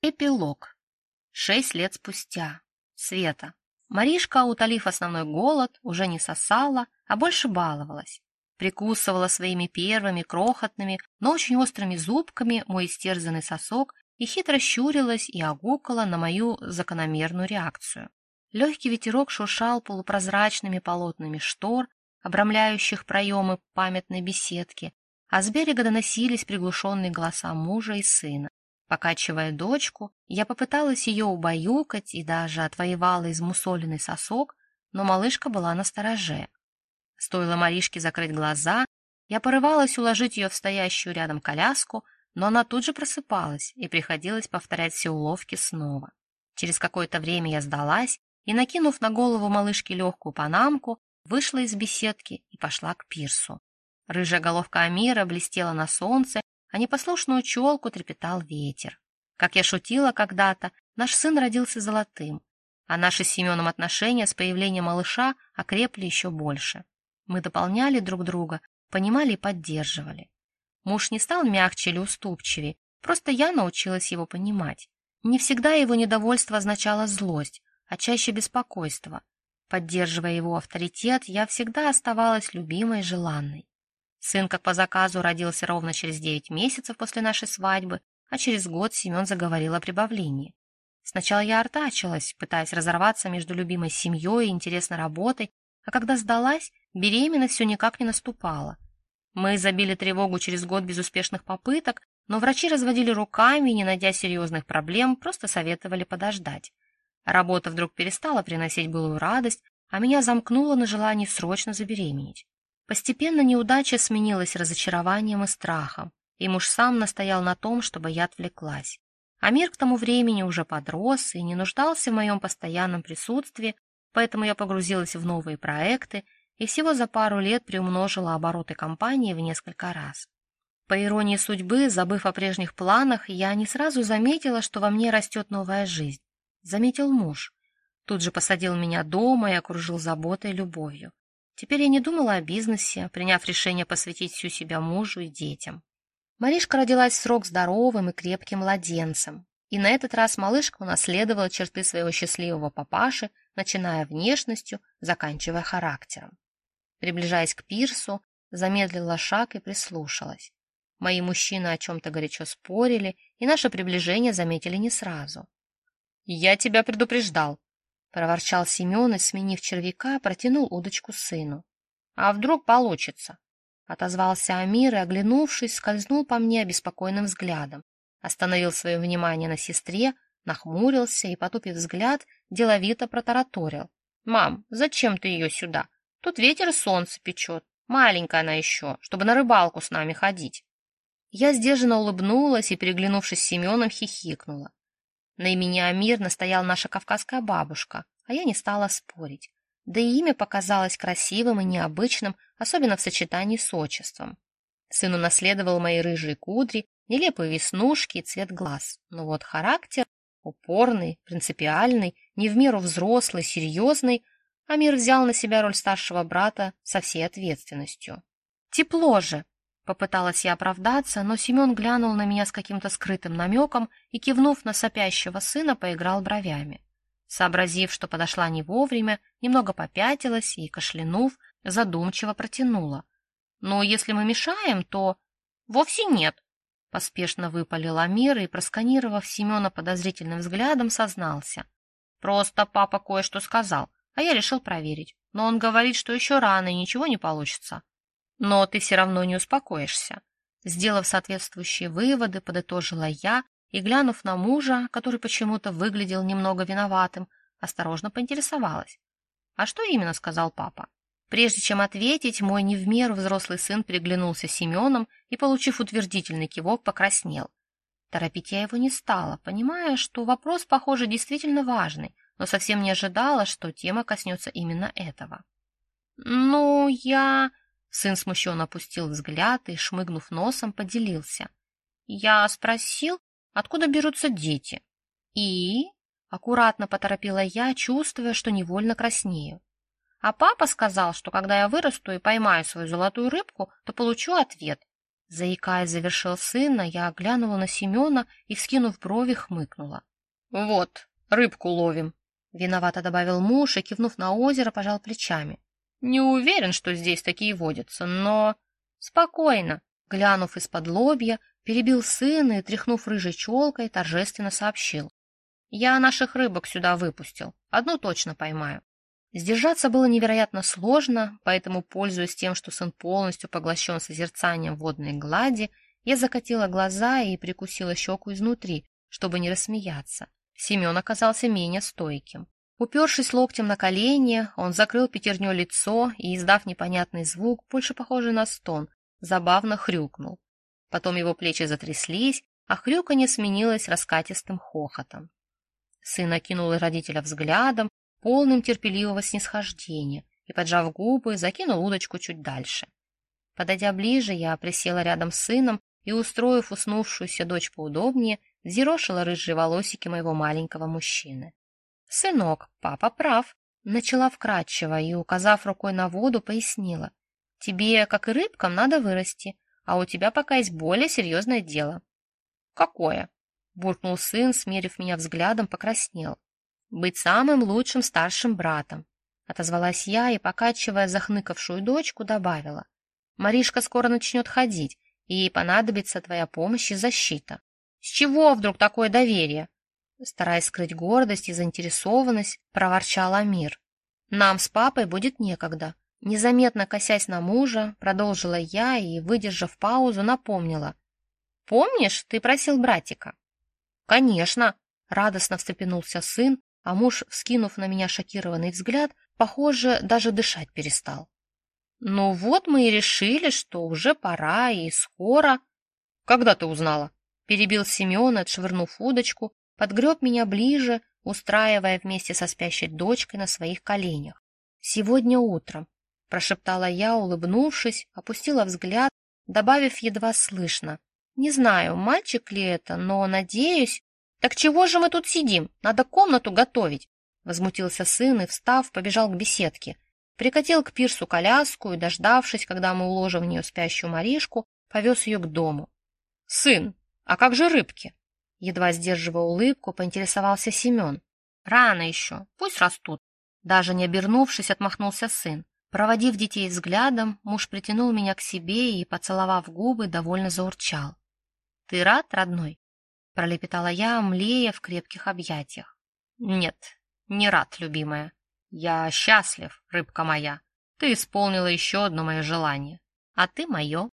Эпилог. Шесть лет спустя. Света. Маришка, утолив основной голод, уже не сосала, а больше баловалась. Прикусывала своими первыми, крохотными, но очень острыми зубками мой истерзанный сосок и хитро щурилась и огукала на мою закономерную реакцию. Легкий ветерок шуршал полупрозрачными полотнами штор, обрамляющих проемы памятной беседки, а с берега доносились приглушенные голоса мужа и сына. Покачивая дочку, я попыталась ее убаюкать и даже отвоевала измусоленный сосок, но малышка была на стороже. Стоило Маришке закрыть глаза, я порывалась уложить ее в стоящую рядом коляску, но она тут же просыпалась, и приходилось повторять все уловки снова. Через какое-то время я сдалась и, накинув на голову малышки легкую панамку, вышла из беседки и пошла к пирсу. Рыжая головка Амира блестела на солнце, а непослушную челку трепетал ветер. Как я шутила когда-то, наш сын родился золотым, а наши с Семеном отношения с появлением малыша окрепли еще больше. Мы дополняли друг друга, понимали и поддерживали. Муж не стал мягче или уступчивее, просто я научилась его понимать. Не всегда его недовольство означало злость, а чаще беспокойство. Поддерживая его авторитет, я всегда оставалась любимой и желанной. Сын, как по заказу, родился ровно через девять месяцев после нашей свадьбы, а через год Семен заговорил о прибавлении. Сначала я артачилась, пытаясь разорваться между любимой семьей и интересной работой, а когда сдалась, беременность все никак не наступала. Мы забили тревогу через год безуспешных попыток, но врачи разводили руками и, не найдя серьезных проблем, просто советовали подождать. Работа вдруг перестала приносить былую радость, а меня замкнуло на желании срочно забеременеть. Постепенно неудача сменилась разочарованием и страхом, и муж сам настоял на том, чтобы я отвлеклась. Амир к тому времени уже подрос и не нуждался в моем постоянном присутствии, поэтому я погрузилась в новые проекты и всего за пару лет приумножила обороты компании в несколько раз. По иронии судьбы, забыв о прежних планах, я не сразу заметила, что во мне растет новая жизнь. Заметил муж. Тут же посадил меня дома и окружил заботой и любовью. Теперь я не думала о бизнесе, приняв решение посвятить всю себя мужу и детям. Маришка родилась в срок здоровым и крепким младенцем. И на этот раз малышка унаследовала черты своего счастливого папаши, начиная внешностью, заканчивая характером. Приближаясь к пирсу, замедлила шаг и прислушалась. Мои мужчины о чем-то горячо спорили, и наше приближение заметили не сразу. «Я тебя предупреждал», — проворчал Семен и, сменив червяка, протянул удочку сыну. «А вдруг получится?» Отозвался Амир и, оглянувшись, скользнул по мне обеспокоенным взглядом. Остановил свое внимание на сестре, нахмурился и, потупив взгляд, деловито протараторил. «Мам, зачем ты ее сюда? Тут ветер солнце печет. Маленькая она еще, чтобы на рыбалку с нами ходить». Я сдержанно улыбнулась и, переглянувшись с Семеном, хихикнула. На имени Амир настояла наша кавказская бабушка, а я не стала спорить. Да и имя показалось красивым и необычным, особенно в сочетании с отчеством. Сын унаследовал мои рыжие кудри, нелепые веснушки и цвет глаз. Но вот характер упорный, принципиальный, не в меру взрослый, серьезный, Амир взял на себя роль старшего брата со всей ответственностью. Тепло же, Попыталась я оправдаться, но Семен глянул на меня с каким-то скрытым намеком и, кивнув на сопящего сына, поиграл бровями. Сообразив, что подошла не вовремя, немного попятилась и, кашлянув, задумчиво протянула. «Но если мы мешаем, то...» «Вовсе нет», — поспешно выпалил Амир и, просканировав Семена подозрительным взглядом, сознался. «Просто папа кое-что сказал, а я решил проверить. Но он говорит, что еще рано и ничего не получится. Но ты все равно не успокоишься. Сделав соответствующие выводы, подытожила я и, глянув на мужа, который почему-то выглядел немного виноватым, осторожно поинтересовалась. «А что именно?» — сказал папа. Прежде чем ответить, мой не в меру взрослый сын переглянулся с Семеном и, получив утвердительный кивок, покраснел. Торопить я его не стала, понимая, что вопрос, похоже, действительно важный, но совсем не ожидала, что тема коснется именно этого. «Ну, я...» Сын смущенно опустил взгляд и, шмыгнув носом, поделился. Я спросил, откуда берутся дети. И... Аккуратно поторопила я, чувствуя, что невольно краснею. А папа сказал, что когда я вырасту и поймаю свою золотую рыбку, то получу ответ. Заикаясь, завершил сына, я глянула на Семена и, вскинув брови, хмыкнула. «Вот, рыбку ловим», — виновато добавил муж и, кивнув на озеро, пожал плечами. «Не уверен, что здесь такие водятся, но...» «Спокойно», — глянув из-под лобья, перебил сына и, тряхнув рыжей челкой, торжественно сообщил. «Я наших рыбок сюда выпустил, одну точно поймаю». Сдержаться было невероятно сложно, поэтому, пользуясь тем, что сын полностью поглощен созерцанием водной глади, я закатила глаза и прикусила щеку изнутри, чтобы не рассмеяться. Семен оказался менее стойким. Упершись локтем на колени, он закрыл пятерню лицо и, издав непонятный звук, больше похожий на стон, забавно хрюкнул. Потом его плечи затряслись, а хрюканье сменилось раскатистым хохотом. Сын окинул родителя взглядом, полным терпеливого снисхождения, и, поджав губы, закинул удочку чуть дальше. Подойдя ближе, я присела рядом с сыном и, устроив уснувшуюся дочь поудобнее, взъерошила рыжие волосики моего маленького мужчины. «Сынок, папа прав», — начала вкратчиво и, указав рукой на воду, пояснила. «Тебе, как и рыбкам, надо вырасти, а у тебя пока есть более серьезное дело». «Какое?» — буркнул сын, смерив меня взглядом, покраснел быть самым лучшим старшим братом, отозвалась я и, покачивая захныкавшую дочку, добавила. Маришка скоро начнет ходить, и ей понадобится твоя помощь и защита. С чего вдруг такое доверие? Стараясь скрыть гордость и заинтересованность, проворчал Амир. Нам с папой будет некогда. Незаметно косясь на мужа, продолжила я и, выдержав паузу, напомнила. «Помнишь, ты просил братика?» «Конечно!» — радостно встрепенулся сын, а муж, вскинув на меня шокированный взгляд, похоже, даже дышать перестал. «Ну вот мы и решили, что уже пора и скоро...» «Когда ты узнала?» Перебил Семен, отшвырнув удочку, подгреб меня ближе, устраивая вместе со спящей дочкой на своих коленях. «Сегодня утром», — прошептала я, улыбнувшись, опустила взгляд, добавив едва слышно. «Не знаю, мальчик ли это, но, надеюсь, «Так чего же мы тут сидим? Надо комнату готовить!» Возмутился сын и, встав, побежал к беседке. Прикатил к пирсу коляску и, дождавшись, когда мы уложим в нее спящую Маришку, повез ее к дому. «Сын, а как же рыбки?» Едва сдерживая улыбку, поинтересовался Семен. «Рано еще, пусть растут». Даже не обернувшись, отмахнулся сын. Проводив детей взглядом, муж притянул меня к себе и, поцеловав губы, довольно заурчал. «Ты рад, родной?» пролепетала я, млея в крепких объятиях. Нет, не рад, любимая. Я счастлив, рыбка моя. Ты исполнила еще одно мое желание. А ты мое.